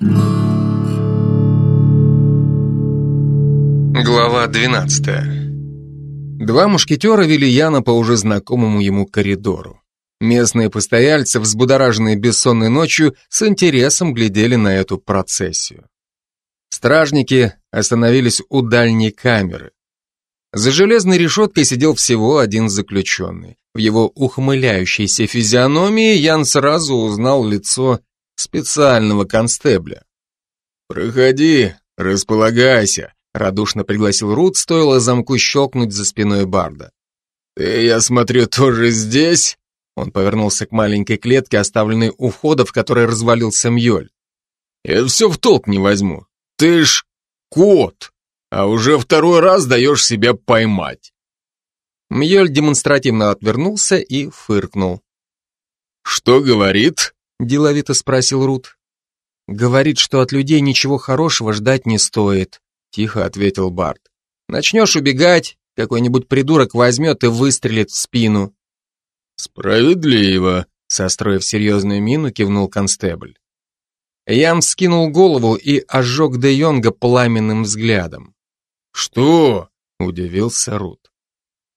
Глава 12 Два мушкетера вели Яна по уже знакомому ему коридору. Местные постояльцы, взбудораженные бессонной ночью, с интересом глядели на эту процессию. Стражники остановились у дальней камеры. За железной решеткой сидел всего один заключенный. В его ухмыляющейся физиономии Ян сразу узнал лицо специального констебля. «Проходи, располагайся», — радушно пригласил Рут, стоило замку щелкнуть за спиной Барда. «Ты, я смотрю, тоже здесь?» Он повернулся к маленькой клетке, оставленной у входа, в которой развалился Мьёль. «Я все в толк не возьму. Ты ж кот!» а уже второй раз даешь себя поймать. Мьёль демонстративно отвернулся и фыркнул. «Что говорит?» – деловито спросил Рут. «Говорит, что от людей ничего хорошего ждать не стоит», – тихо ответил Барт. «Начнешь убегать, какой-нибудь придурок возьмет и выстрелит в спину». «Справедливо», – состроив серьезную мину, кивнул констебль. Ян скинул голову и ожег Де Йонга пламенным взглядом. «Что?» – удивился Рут.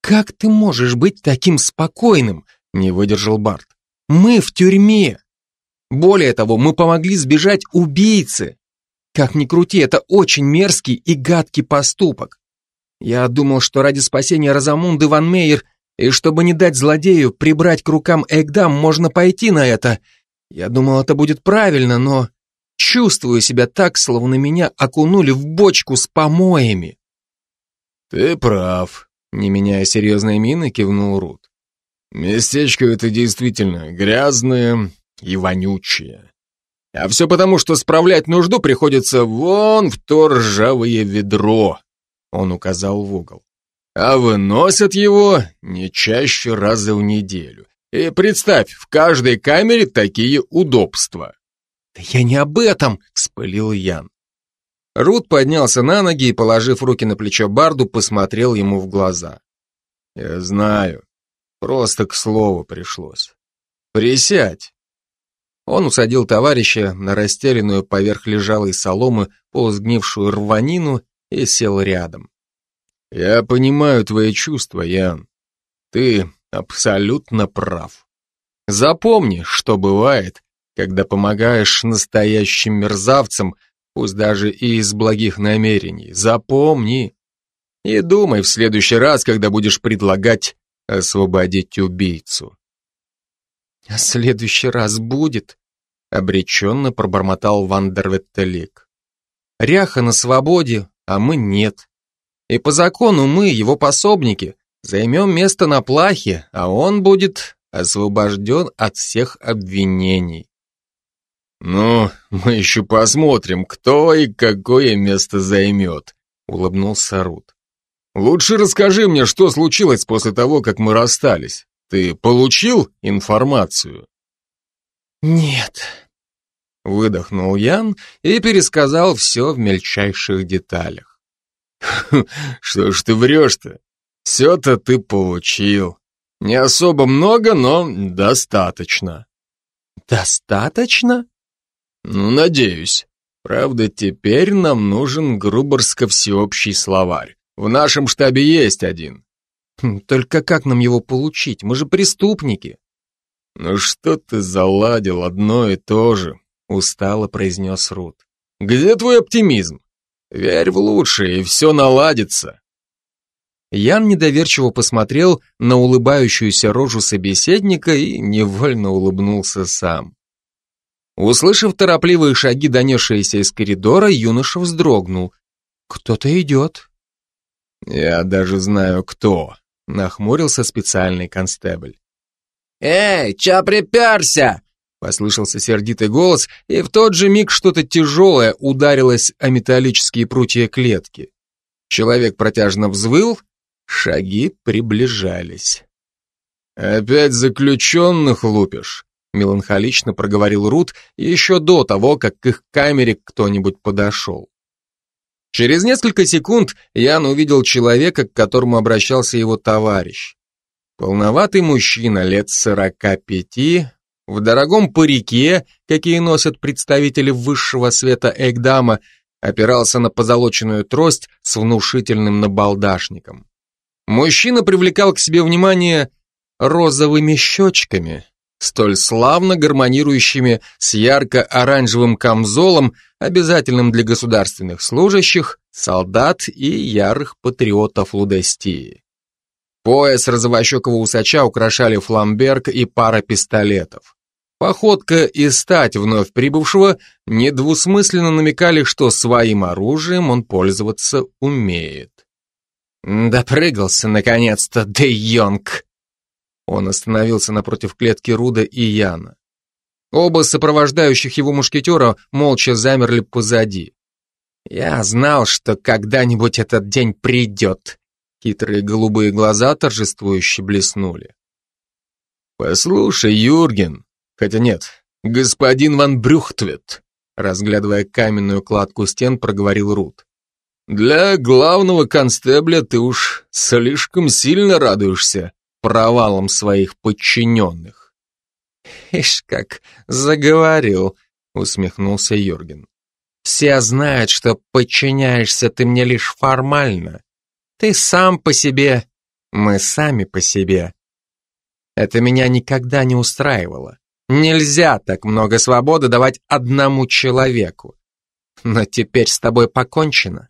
«Как ты можешь быть таким спокойным?» – не выдержал Барт. «Мы в тюрьме. Более того, мы помогли сбежать убийце. Как ни крути, это очень мерзкий и гадкий поступок. Я думал, что ради спасения Розамунды Ван Мейер и чтобы не дать злодею прибрать к рукам Эгдам, можно пойти на это. Я думал, это будет правильно, но чувствую себя так, словно меня окунули в бочку с помоями. «Ты прав», — не меняя серьезной мины, кивнул Рут. «Местечко это действительно грязное и вонючее. А все потому, что справлять нужду приходится вон в то ржавое ведро», — он указал в угол. «А выносят его не чаще раза в неделю. И представь, в каждой камере такие удобства». «Да я не об этом!» — вспылил Ян. Рут поднялся на ноги и, положив руки на плечо Барду, посмотрел ему в глаза. «Я знаю. Просто к слову пришлось. Присядь». Он усадил товарища на расстеленную поверх лежалой соломы полусгнившую рванину и сел рядом. «Я понимаю твои чувства, Ян. Ты абсолютно прав. Запомни, что бывает, когда помогаешь настоящим мерзавцам, пусть даже и из благих намерений. Запомни. И думай в следующий раз, когда будешь предлагать освободить убийцу. А следующий раз будет, обреченно пробормотал Вандерветтелик. Ряха на свободе, а мы нет. И по закону мы, его пособники, займем место на плахе, а он будет освобожден от всех обвинений. «Ну, мы еще посмотрим, кто и какое место займет», — улыбнулся Рут. «Лучше расскажи мне, что случилось после того, как мы расстались. Ты получил информацию?» «Нет», — выдохнул Ян и пересказал все в мельчайших деталях. «Что ж ты врешь-то? Все-то ты получил. Не особо много, но достаточно». «Достаточно?» Ну, надеюсь. Правда, теперь нам нужен Груборско-всеобщий словарь. В нашем штабе есть один. Хм, только как нам его получить? Мы же преступники. Ну что ты заладил одно и то же, устало произнес Рут. Где твой оптимизм? Верь в лучшее, и все наладится. Ян недоверчиво посмотрел на улыбающуюся рожу собеседника и невольно улыбнулся сам. Услышав торопливые шаги, донесшиеся из коридора, юноша вздрогнул. «Кто-то идет». «Я даже знаю, кто», — нахмурился специальный констебль. «Эй, чё приперся?» Послышался сердитый голос, и в тот же миг что-то тяжелое ударилось о металлические прутья клетки. Человек протяжно взвыл, шаги приближались. «Опять заключенных лупишь?» меланхолично проговорил Рут еще до того, как к их камере кто-нибудь подошел. Через несколько секунд Ян увидел человека, к которому обращался его товарищ. Полноватый мужчина лет сорока пяти, в дорогом парике, какие носят представители высшего света Эгдама, опирался на позолоченную трость с внушительным набалдашником. Мужчина привлекал к себе внимание розовыми щечками, столь славно гармонирующими с ярко-оранжевым камзолом, обязательным для государственных служащих, солдат и ярых патриотов Лудестии. Пояс розовощекого усача украшали фламберг и пара пистолетов. Походка и стать вновь прибывшего недвусмысленно намекали, что своим оружием он пользоваться умеет. «Допрыгался, наконец-то, Де Йонг!» Он остановился напротив клетки Руда и Яна. Оба сопровождающих его мушкетера молча замерли позади. «Я знал, что когда-нибудь этот день придет!» Хитрые голубые глаза торжествующе блеснули. «Послушай, Юрген, хотя нет, господин Ван Брюхтвет», разглядывая каменную кладку стен, проговорил Рут. «Для главного констебля ты уж слишком сильно радуешься провалом своих подчиненных». «Ишь, как заговорил», — усмехнулся Юрген. «Все знают, что подчиняешься ты мне лишь формально. Ты сам по себе, мы сами по себе. Это меня никогда не устраивало. Нельзя так много свободы давать одному человеку. Но теперь с тобой покончено.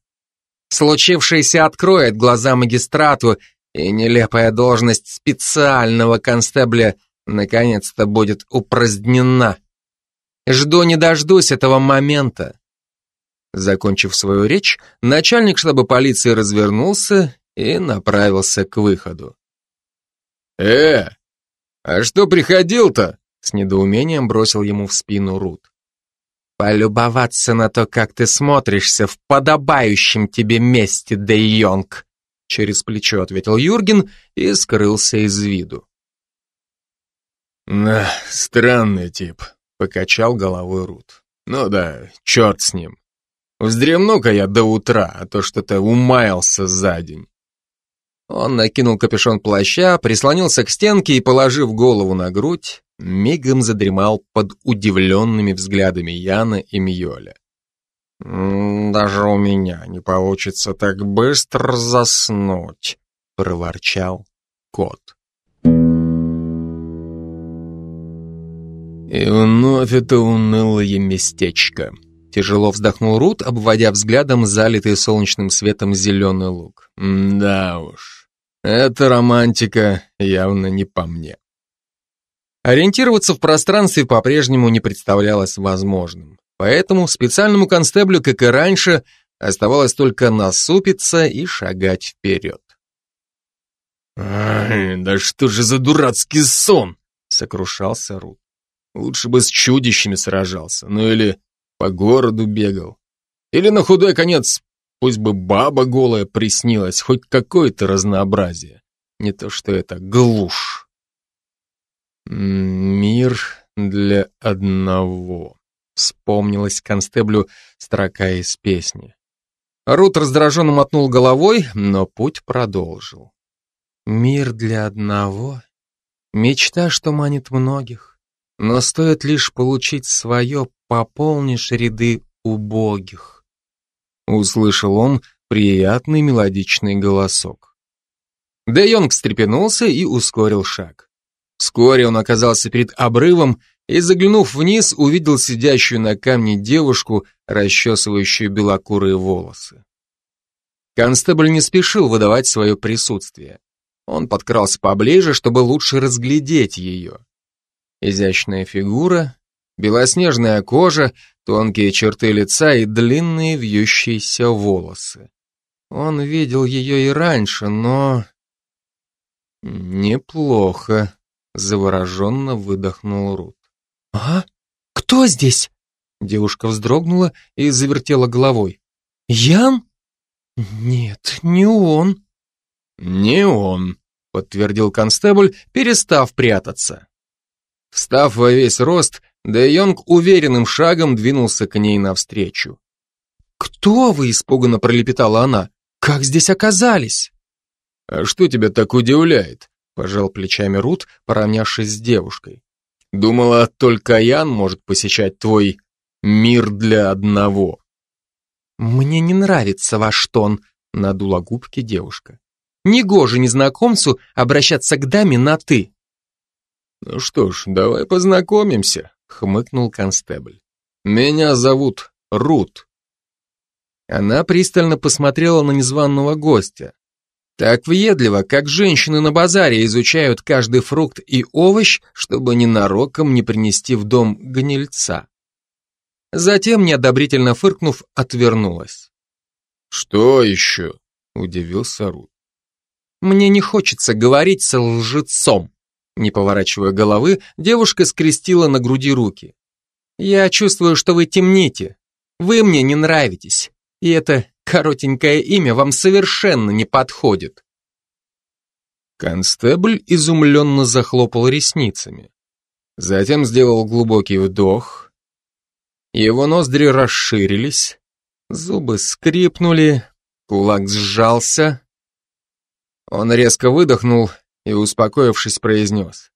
Случившееся откроет глаза магистрату, и нелепая должность специального констебля наконец-то будет упразднена. Жду не дождусь этого момента. Закончив свою речь, начальник штаба полиции развернулся и направился к выходу. «Э, а что приходил-то?» С недоумением бросил ему в спину Рут. «Полюбоваться на то, как ты смотришься в подобающем тебе месте, Де Йонг!» Через плечо ответил Юрген и скрылся из виду. «На, странный тип», — покачал головой Рут. «Ну да, черт с ним. Вздремну-ка я до утра, а то что-то умаялся за день. Он накинул капюшон плаща, прислонился к стенке и, положив голову на грудь, мигом задремал под удивленными взглядами Яна и Мьоля. «Даже у меня не получится так быстро заснуть», — проворчал кот. И вновь это унылое местечко. Тяжело вздохнул Рут, обводя взглядом залитый солнечным светом зеленый луг. Да уж, эта романтика явно не по мне. Ориентироваться в пространстве по-прежнему не представлялось возможным. Поэтому специальному констеблю, как и раньше, оставалось только насупиться и шагать вперед. «Ай, да что же за дурацкий сон!» — сокрушался Рут. «Лучше бы с чудищами сражался, ну или по городу бегал. Или на худой конец, пусть бы баба голая приснилась, хоть какое-то разнообразие. Не то что это глушь. Мир для одного. Вспомнилась констеблю строка из песни. Рут раздраженно мотнул головой, но путь продолжил. Мир для одного. Мечта, что манит многих. Но стоит лишь получить свое, пополнишь ряды убогих. Услышал он приятный мелодичный голосок. Де Йонг встрепенулся и ускорил шаг. Вскоре он оказался перед обрывом и, заглянув вниз, увидел сидящую на камне девушку, расчесывающую белокурые волосы. Констебль не спешил выдавать свое присутствие. Он подкрался поближе, чтобы лучше разглядеть ее. Изящная фигура, белоснежная кожа, тонкие черты лица и длинные вьющиеся волосы. Он видел ее и раньше, но... Неплохо, завороженно выдохнул Рут. «А? Кто здесь?» Девушка вздрогнула и завертела головой. «Ян? Нет, не он». «Не он», подтвердил констебль, перестав прятаться. Встав во весь рост, Де Йонг уверенным шагом двинулся к ней навстречу. «Кто вы?» – испуганно пролепетала она. «Как здесь оказались?» «А что тебя так удивляет?» – пожал плечами Рут, поравнявшись с девушкой. Думала, только Ян может посещать твой мир для одного. Мне не нравится ваш тон, надула губки девушка. Негоже незнакомцу обращаться к даме на «ты». Ну что ж, давай познакомимся, хмыкнул констебль. Меня зовут Рут. Она пристально посмотрела на незваного гостя. Так въедливо, как женщины на базаре изучают каждый фрукт и овощ, чтобы ненароком не принести в дом гнильца. Затем, неодобрительно фыркнув, отвернулась. «Что еще?» — удивился Рут. «Мне не хочется говорить с лжецом», не поворачивая головы, девушка скрестила на груди руки. «Я чувствую, что вы темните. Вы мне не нравитесь. И это коротенькое имя вам совершенно не подходит. Констебль изумленно захлопал ресницами. Затем сделал глубокий вдох. Его ноздри расширились, зубы скрипнули, кулак сжался. Он резко выдохнул и, успокоившись, произнес.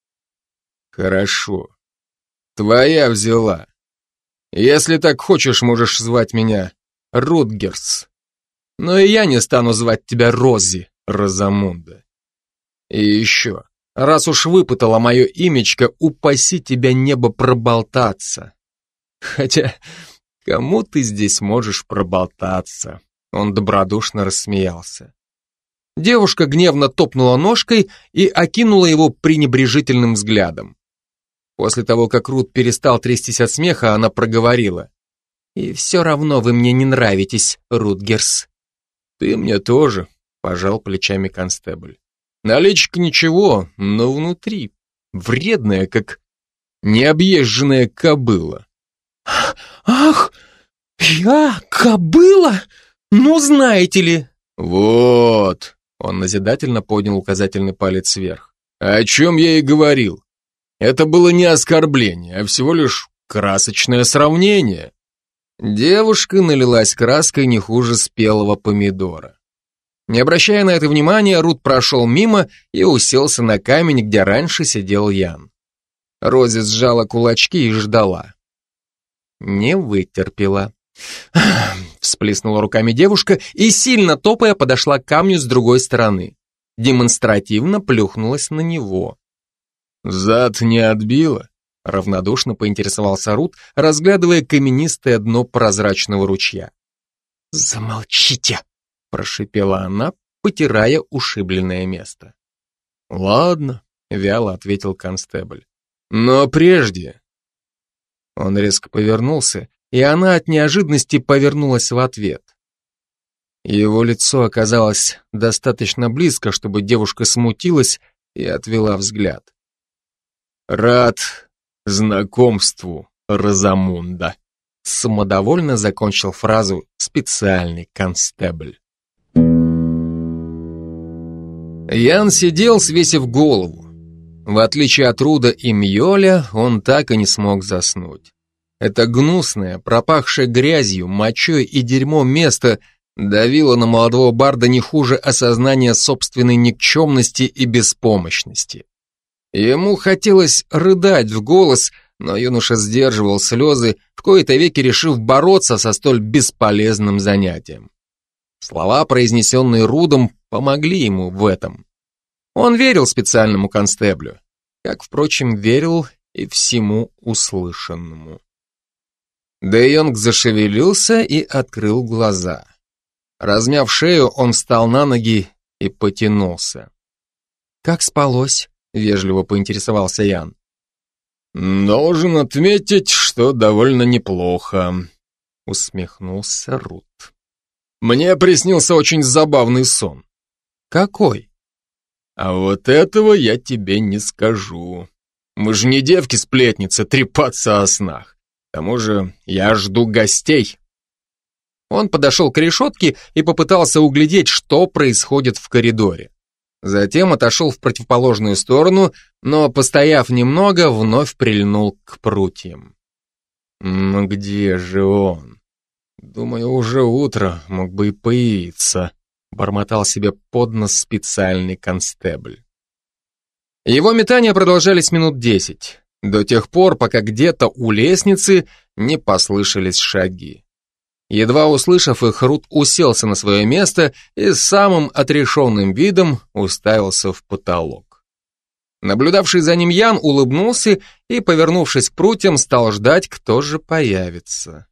«Хорошо. Твоя взяла. Если так хочешь, можешь звать меня Рутгерс. Но и я не стану звать тебя Рози, Розамунда. И еще, раз уж выпытала мое имечко, упаси тебя небо проболтаться. Хотя, кому ты здесь можешь проболтаться? Он добродушно рассмеялся. Девушка гневно топнула ножкой и окинула его пренебрежительным взглядом. После того, как Рут перестал трястись от смеха, она проговорила. И все равно вы мне не нравитесь, Рутгерс. Ты мне тоже, пожал плечами констебль. Наличка ничего, но внутри вредная, как необъезженная кобыла. Ах, я кобыла? Ну, знаете ли. Вот, он назидательно поднял указательный палец вверх. О чем я и говорил. Это было не оскорбление, а всего лишь красочное сравнение. Девушка налилась краской не хуже спелого помидора. Не обращая на это внимания, Рут прошел мимо и уселся на камень, где раньше сидел Ян. Рози сжала кулачки и ждала. Не вытерпела. Всплеснула руками девушка и, сильно топая, подошла к камню с другой стороны. Демонстративно плюхнулась на него. «Зад не отбила?» Равнодушно поинтересовался Рут, разглядывая каменистое дно прозрачного ручья. «Замолчите!» – прошипела она, потирая ушибленное место. «Ладно», — вяло ответил констебль. «Но прежде...» Он резко повернулся, и она от неожиданности повернулась в ответ. Его лицо оказалось достаточно близко, чтобы девушка смутилась и отвела взгляд. «Рад знакомству, Розамунда. Самодовольно закончил фразу специальный констебль. Ян сидел, свесив голову. В отличие от Руда и Мьоля, он так и не смог заснуть. Это гнусное, пропахшее грязью, мочой и дерьмом место давило на молодого барда не хуже осознания собственной никчемности и беспомощности. Ему хотелось рыдать в голос, но юноша сдерживал слезы, в кои-то веки решив бороться со столь бесполезным занятием. Слова, произнесенные Рудом, помогли ему в этом. Он верил специальному констеблю, как, впрочем, верил и всему услышанному. Де Йонг зашевелился и открыл глаза. Размяв шею, он встал на ноги и потянулся. «Как спалось?» Вежливо поинтересовался Ян. Должен отметить, что довольно неплохо, усмехнулся Рут. Мне приснился очень забавный сон. Какой? А вот этого я тебе не скажу. Мы же не девки-сплетницы трепаться о снах. К тому же я жду гостей. Он подошел к решетке и попытался углядеть, что происходит в коридоре. Затем отошел в противоположную сторону, но, постояв немного, вновь прильнул к прутьям. «Ну где же он? Думаю, уже утро мог бы и появиться», бормотал себе под нос специальный констебль. Его метания продолжались минут десять. До тех пор, пока где-то у лестницы не послышались шаги. Едва услышав их, Рут уселся на свое место и с самым отрешенным видом уставился в потолок. Наблюдавший за ним Ян улыбнулся и, повернувшись к прутьям, стал ждать, кто же появится.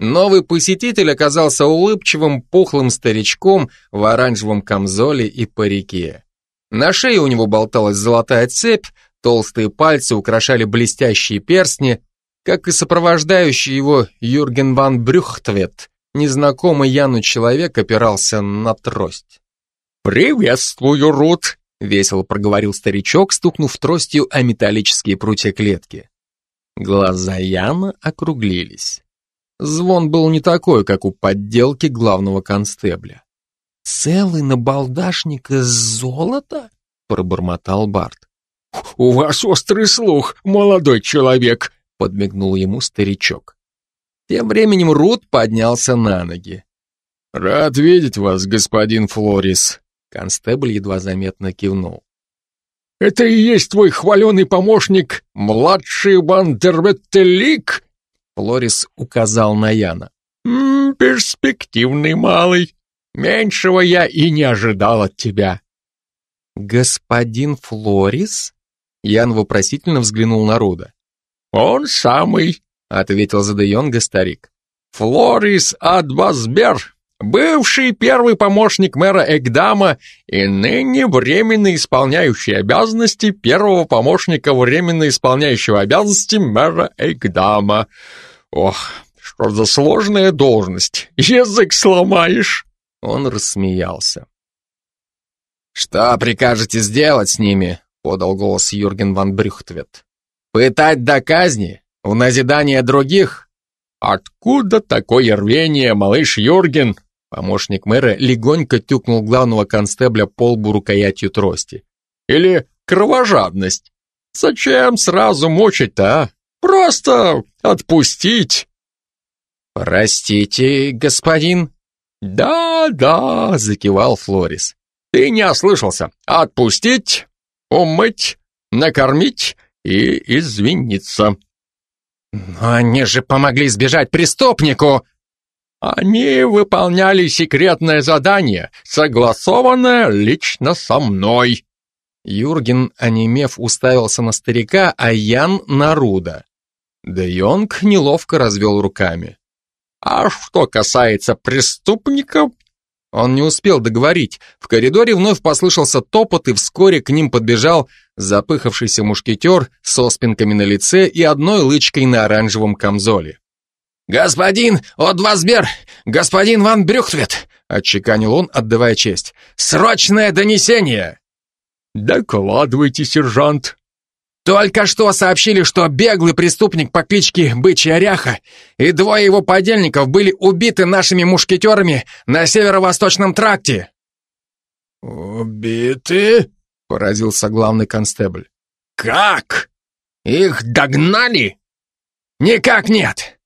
Новый посетитель оказался улыбчивым, пухлым старичком в оранжевом камзоле и парике. На шее у него болталась золотая цепь, толстые пальцы украшали блестящие перстни, как и сопровождающий его Юрген ван Брюхтвет, незнакомый Яну человек опирался на трость. «Приветствую, Рут!» — весело проговорил старичок, стукнув тростью о металлические прутья клетки. Глаза Яна округлились. Звон был не такой, как у подделки главного констебля. «Целый набалдашник из золота?» — пробормотал Барт. «У вас острый слух, молодой человек!» — подмигнул ему старичок. Тем временем Рут поднялся на ноги. «Рад видеть вас, господин Флорис», — констебль едва заметно кивнул. «Это и есть твой хваленый помощник, младший Вандерветтелик?» Флорис указал на Яна. «М -м, «Перспективный малый. Меньшего я и не ожидал от тебя». «Господин Флорис?» Ян вопросительно взглянул на Руда. «Он самый», — ответил за Де старик. «Флорис Адвасбер, бывший первый помощник мэра Эгдама и ныне временно исполняющий обязанности первого помощника временно исполняющего обязанности мэра Эгдама. Ох, что за сложная должность, язык сломаешь!» Он рассмеялся. «Что прикажете сделать с ними?» — подал голос Юрген ван Брюхтвет. «Пытать до казни? В назидание других?» «Откуда такое рвение, малыш Юрген?» Помощник мэра легонько тюкнул главного констебля по лбу рукоятью трости. «Или кровожадность? Зачем сразу мучить-то, а? Просто отпустить!» «Простите, господин?» «Да, да», — закивал Флорис. Ты не ослышался. Отпустить, умыть, накормить и извиниться. Но они же помогли сбежать преступнику. Они выполняли секретное задание, согласованное лично со мной. Юрген, онемев, уставился на старика, а Ян на Руда. Де Йонг неловко развел руками. А что касается преступников, он не успел договорить. В коридоре вновь послышался топот, и вскоре к ним подбежал запыхавшийся мушкетер с оспинками на лице и одной лычкой на оранжевом камзоле. «Господин Одвазбер! Господин Ван Брюхтвет!» — отчеканил он, отдавая честь. «Срочное донесение!» «Докладывайте, сержант!» Только что сообщили, что беглый преступник по кличке Бычья Ряха и двое его подельников были убиты нашими мушкетерами на северо-восточном тракте. «Убиты?» — поразился главный констебль. «Как? Их догнали?» «Никак нет.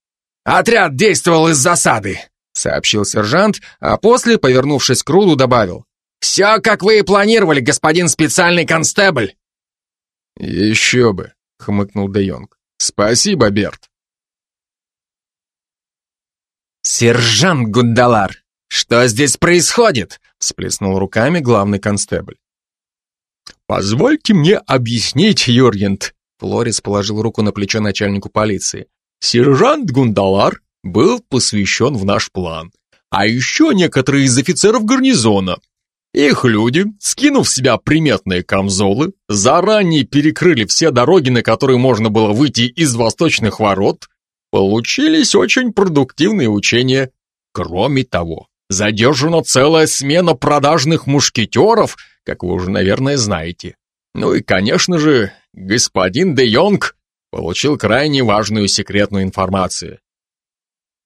Отряд действовал из засады», — сообщил сержант, а после, повернувшись к Руду, добавил. «Все, как вы и планировали, господин специальный констебль». «Еще бы», — хмыкнул Де Йонг. «Спасибо, Берт». «Сержант Гундалар, что здесь происходит?» — всплеснул руками главный констебль. «Позвольте мне объяснить, Юргент», — Флорис положил руку на плечо начальнику полиции. «Сержант Гундалар был посвящен в наш план, а еще некоторые из офицеров гарнизона, их люди, скинув с себя приметные камзолы, заранее перекрыли все дороги, на которые можно было выйти из восточных ворот. Получились очень продуктивные учения. Кроме того, задержана целая смена продажных мушкетеров, как вы уже, наверное, знаете. Ну и, конечно же, господин Де Йонг получил крайне важную секретную информацию.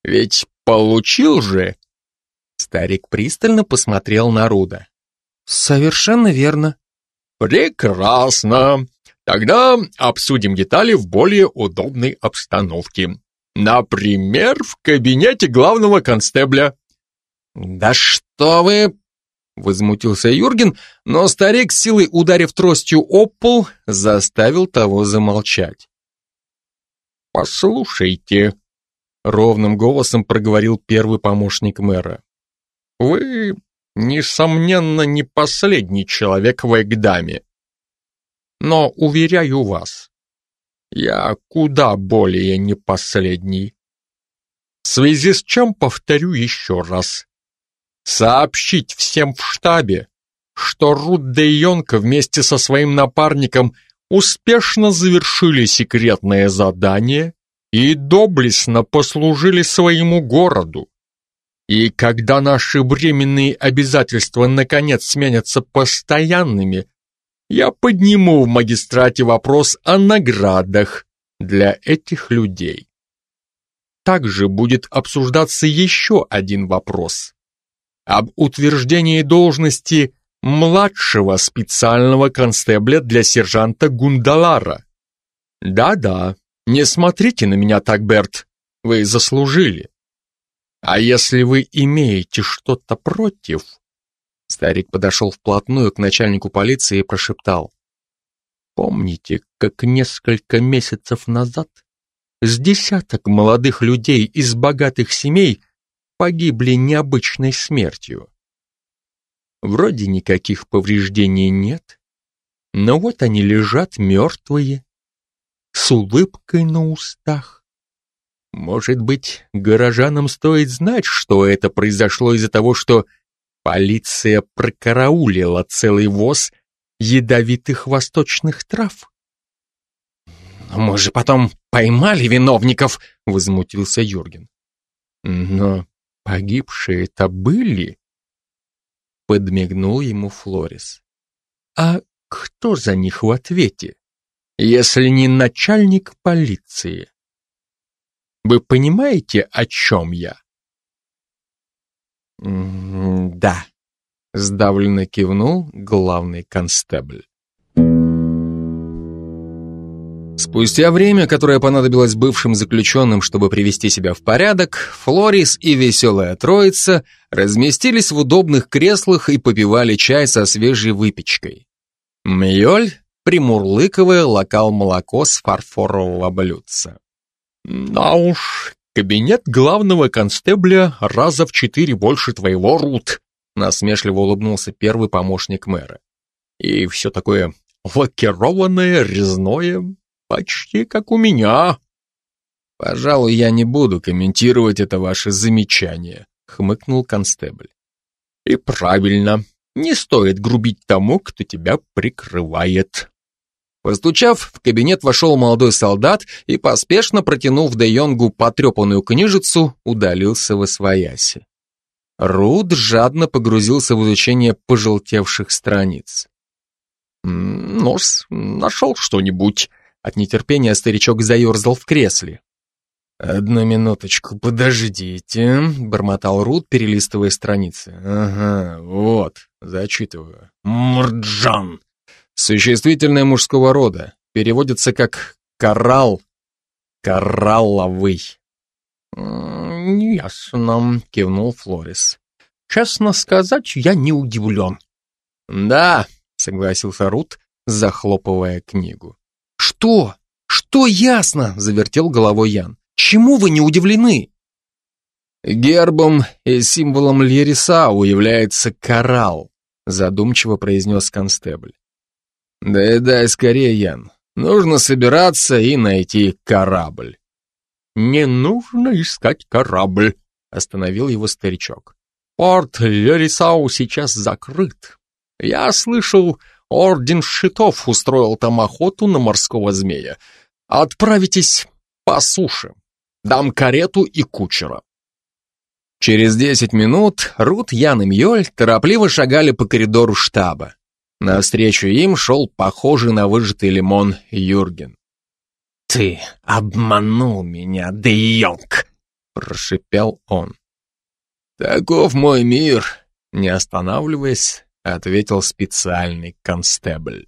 Ведь получил же... Старик пристально посмотрел на Руда. Совершенно верно. Прекрасно. Тогда обсудим детали в более удобной обстановке. Например, в кабинете главного констебля. Да что вы... Возмутился Юрген, но старик, силой ударив тростью об пол, заставил того замолчать. «Послушайте», — ровным голосом проговорил первый помощник мэра. «Вы, несомненно, не последний человек в Эгдаме. Но, уверяю вас, я куда более не последний. В связи с чем повторю еще раз сообщить всем в штабе, что Рут де Йонка вместе со своим напарником успешно завершили секретное задание и доблестно послужили своему городу. И когда наши временные обязательства наконец сменятся постоянными, я подниму в магистрате вопрос о наградах для этих людей. Также будет обсуждаться еще один вопрос об утверждении должности младшего специального констебля для сержанта Гундалара. Да-да, не смотрите на меня так, Берт, вы заслужили. А если вы имеете что-то против... Старик подошел вплотную к начальнику полиции и прошептал. Помните, как несколько месяцев назад с десяток молодых людей из богатых семей погибли необычной смертью. Вроде никаких повреждений нет, но вот они лежат мертвые, с улыбкой на устах. Может быть, горожанам стоит знать, что это произошло из-за того, что полиция прокараулила целый воз ядовитых восточных трав? «Но мы же потом поймали виновников!» — возмутился Юрген. «Но Погибшие-то были? Подмигнул ему Флорис. А кто за них в ответе, если не начальник полиции? Вы понимаете, о чем я? Да, сдавленно кивнул главный констебль. Спустя время, которое понадобилось бывшим заключенным, чтобы привести себя в порядок, Флорис и веселая троица разместились в удобных креслах и попивали чай со свежей выпечкой. Мьёль, примурлыковое, локал молоко с фарфорового блюдца. «Да уж, кабинет главного констебля раза в четыре больше твоего, Рут», насмешливо улыбнулся первый помощник мэра. «И все такое лакированное, резное, Почти как у меня. Пожалуй, я не буду комментировать это ваше замечание, хмыкнул констебль. И правильно, не стоит грубить тому, кто тебя прикрывает. Постучав, в кабинет вошел молодой солдат и, поспешно протянув Де Йонгу потрепанную книжицу, удалился в освояси. Руд жадно погрузился в изучение пожелтевших страниц. «Нос, нашел что-нибудь?» От нетерпения старичок заерзал в кресле. «Одну минуточку, подождите», — бормотал Рут, перелистывая страницы. «Ага, вот, зачитываю. Мурджан. Существительное мужского рода. Переводится как «коралл», «коралловый». «Ясно», — кивнул Флорис. «Честно сказать, я не удивлен». «Да», — согласился Рут, захлопывая книгу. «Что? Что ясно?» — завертел головой Ян. «Чему вы не удивлены?» «Гербом и символом Льерисау является коралл», — задумчиво произнес констебль. «Да и дай скорее, Ян. Нужно собираться и найти корабль». «Не нужно искать корабль», — остановил его старичок. «Порт Лерисау сейчас закрыт. Я слышал, Орден Щитов устроил там охоту на морского змея. Отправитесь по суше. Дам карету и кучера. Через десять минут Рут, Ян и Мьёль торопливо шагали по коридору штаба. Навстречу им шел похожий на выжатый лимон Юрген. «Ты обманул меня, Де Йонг!» — прошипел он. «Таков мой мир!» — не останавливаясь, ответил специальный констебль.